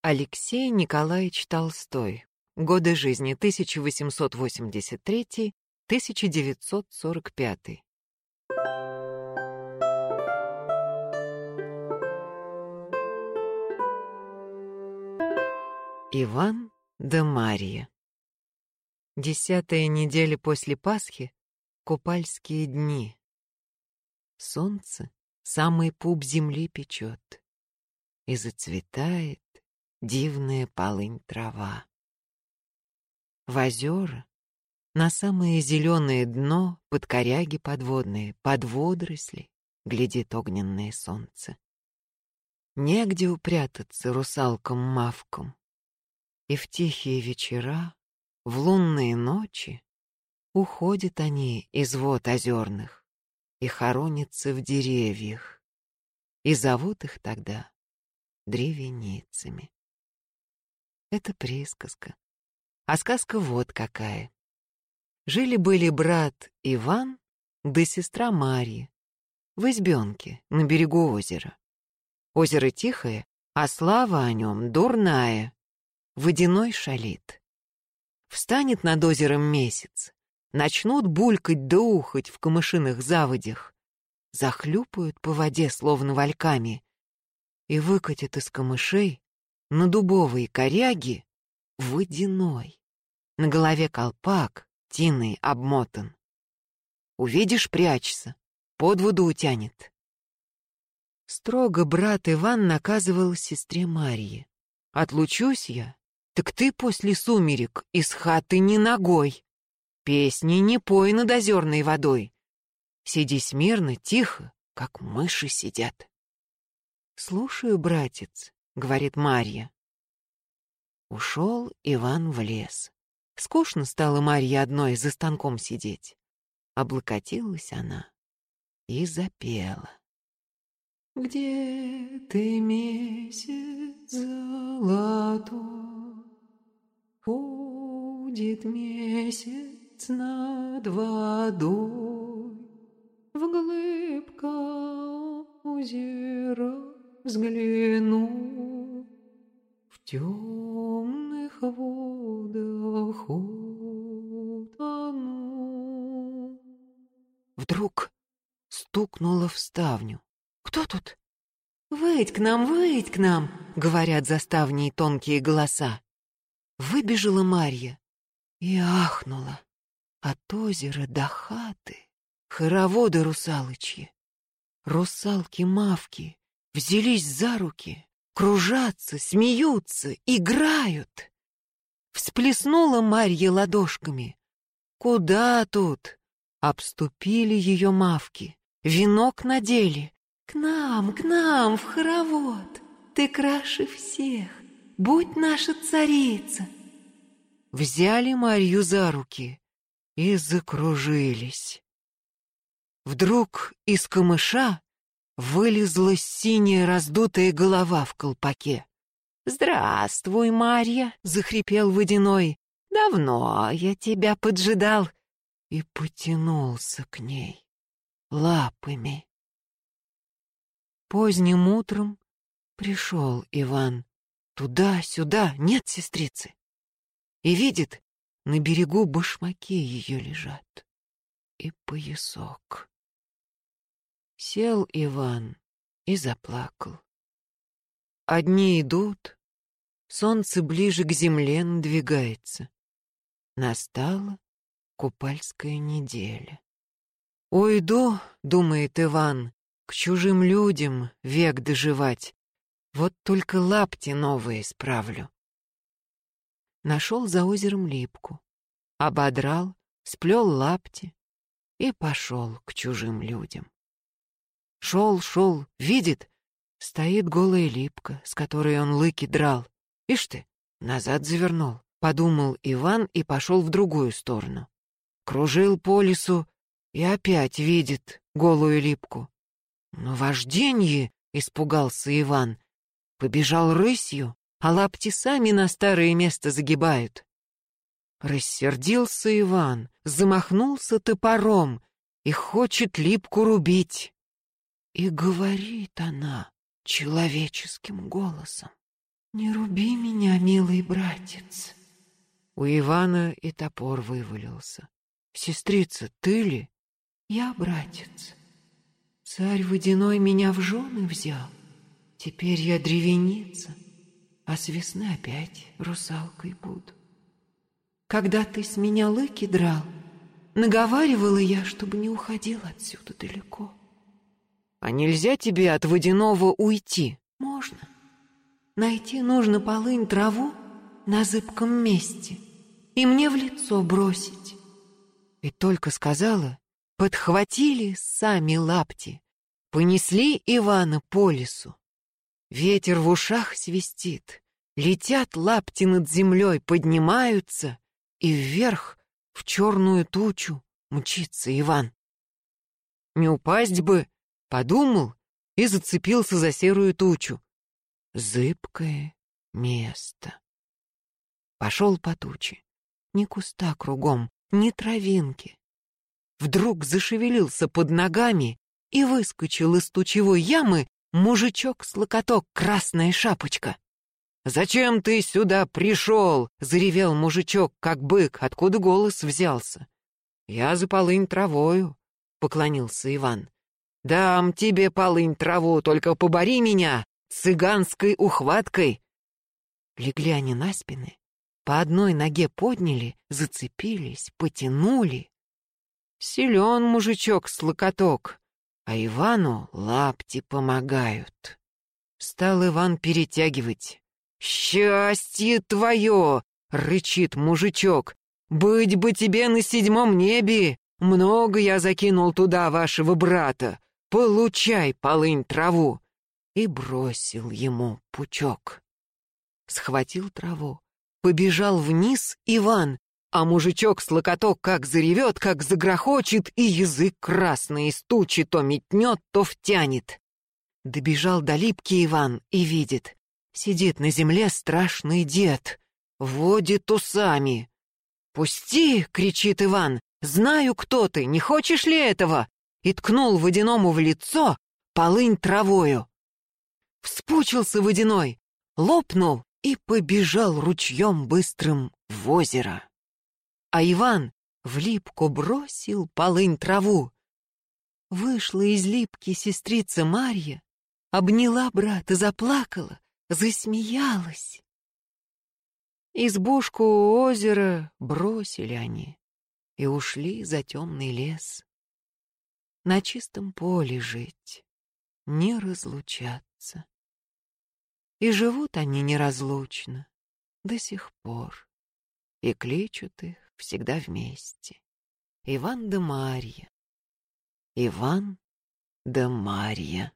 Алексей Николаевич Толстой. Годы жизни 1883-1945. Иван да Мария. Десятая неделя после Пасхи — купальские дни. Солнце самый пуп земли печет, и зацветает дивная полынь трава. В озера, на самое зеленое дно, под коряги подводные, под водоросли, глядит огненное солнце. Негде упрятаться русалкам-мавкам, и в тихие вечера, в лунные ночи уходят они из вод озерных и хоронятся в деревьях, и зовут их тогда древеницами. Это присказка. А сказка вот какая. Жили-были брат Иван да сестра Марья в избенке на берегу озера. Озеро тихое, а слава о нем дурная. Водяной шалит. Встанет над озером месяц, начнут булькать да ухать в камышиных заводях, захлюпают по воде, словно вальками, и выкатит из камышей на дубовые коряги водяной. На голове колпак, тиной обмотан. Увидишь, прячься, под воду утянет. Строго брат Иван наказывал сестре Марье. Отлучусь я, так ты после сумерек из хаты не ногой. Песни не пой над озерной водой. Сиди смирно, тихо, как мыши сидят. Слушаю, братец, говорит Марья. Ушел Иван в лес. Скучно стало Марье одной за станком сидеть. Облокотилась она и запела. Где ты, месяц золотой, Ходит месяц над водой, Вглыбь озера взгляну, В темных водах утону. Вдруг стукнула в ставню. «Кто тут?» «Выйдь к нам, выйдь к нам!» — говорят за ставней тонкие голоса. Выбежала Марья и ахнула. От озера до хаты хороводы русалочьи. Русалки-мавки взялись за руки, кружатся, смеются, играют. Всплеснула Марья ладошками. Куда тут? Обступили ее мавки, венок надели. К нам, к нам, в хоровод, ты краше всех, будь наша царица. Взяли Марью за руки и закружились. Вдруг из камыша Вылезла синяя раздутая голова в колпаке. «Здравствуй, Марья!» — захрипел водяной. «Давно я тебя поджидал!» И потянулся к ней лапами. Поздним утром пришел Иван. Туда-сюда, нет сестрицы. И видит, на берегу башмаки ее лежат. И поясок. Сел Иван и заплакал. Одни идут, солнце ближе к земле надвигается. Настала купальская неделя. «Уйду, — думает Иван, — к чужим людям век доживать. Вот только лапти новые справлю». Нашел за озером липку, ободрал, сплел лапти и пошел к чужим людям. Шел, шел, видит, стоит голая липка, с которой он лыки драл. Ишь ты, назад завернул, подумал Иван и пошел в другую сторону. Кружил по лесу и опять видит голую липку. Но вожденье, испугался Иван, побежал рысью, а лапти сами на старое место загибают. Рассердился Иван, замахнулся топором и хочет липку рубить. И говорит она человеческим голосом. Не руби меня, милый братец. У Ивана и топор вывалился. Сестрица, ты ли? Я, братец. Царь водяной меня в жены взял. Теперь я древеница, а с весны опять русалкой буду. Когда ты с меня лыки драл, наговаривала я, чтобы не уходил отсюда далеко. А нельзя тебе от водяного уйти? Можно. Найти нужно полынь траву на зыбком месте и мне в лицо бросить. И только сказала, подхватили сами лапти, понесли Ивана по лесу. Ветер в ушах свистит, летят лапти над землей, поднимаются, и вверх в черную тучу мчится Иван. Не упасть бы, подумал и зацепился за серую тучу. Зыбкое место. Пошел по туче. Ни куста кругом, ни травинки. Вдруг зашевелился под ногами и выскочил из тучевой ямы мужичок с локоток красная шапочка. «Зачем ты сюда пришел?» — заревел мужичок, как бык, откуда голос взялся. «Я за полынь травою», — поклонился Иван. «Дам тебе полынь траву, только побори меня цыганской ухваткой. Легли они на спины, по одной ноге подняли, зацепились, потянули. Силен мужичок с локоток, а Ивану лапти помогают. Стал Иван перетягивать. «Счастье твое!» — рычит мужичок. «Быть бы тебе на седьмом небе! Много я закинул туда вашего брата! Получай полынь траву!» и бросил ему пучок. Схватил траву, побежал вниз Иван, а мужичок с локоток как заревет, как загрохочет, и язык красный из тучи то метнет, то втянет. Добежал до липки Иван и видит, сидит на земле страшный дед, водит усами. «Пусти!» — кричит Иван. «Знаю, кто ты, не хочешь ли этого?» И ткнул водяному в лицо полынь травою. Вспучился водяной, лопнул и побежал ручьем быстрым в озеро. А Иван в липку бросил полынь траву. Вышла из липки сестрица Марья, обняла брата, заплакала, засмеялась. Избушку у озера бросили они и ушли за темный лес. На чистом поле жить, не разлучат сердца. И живут они неразлучно до сих пор, и кличут их всегда вместе. Иван да Марья, Иван да Марья.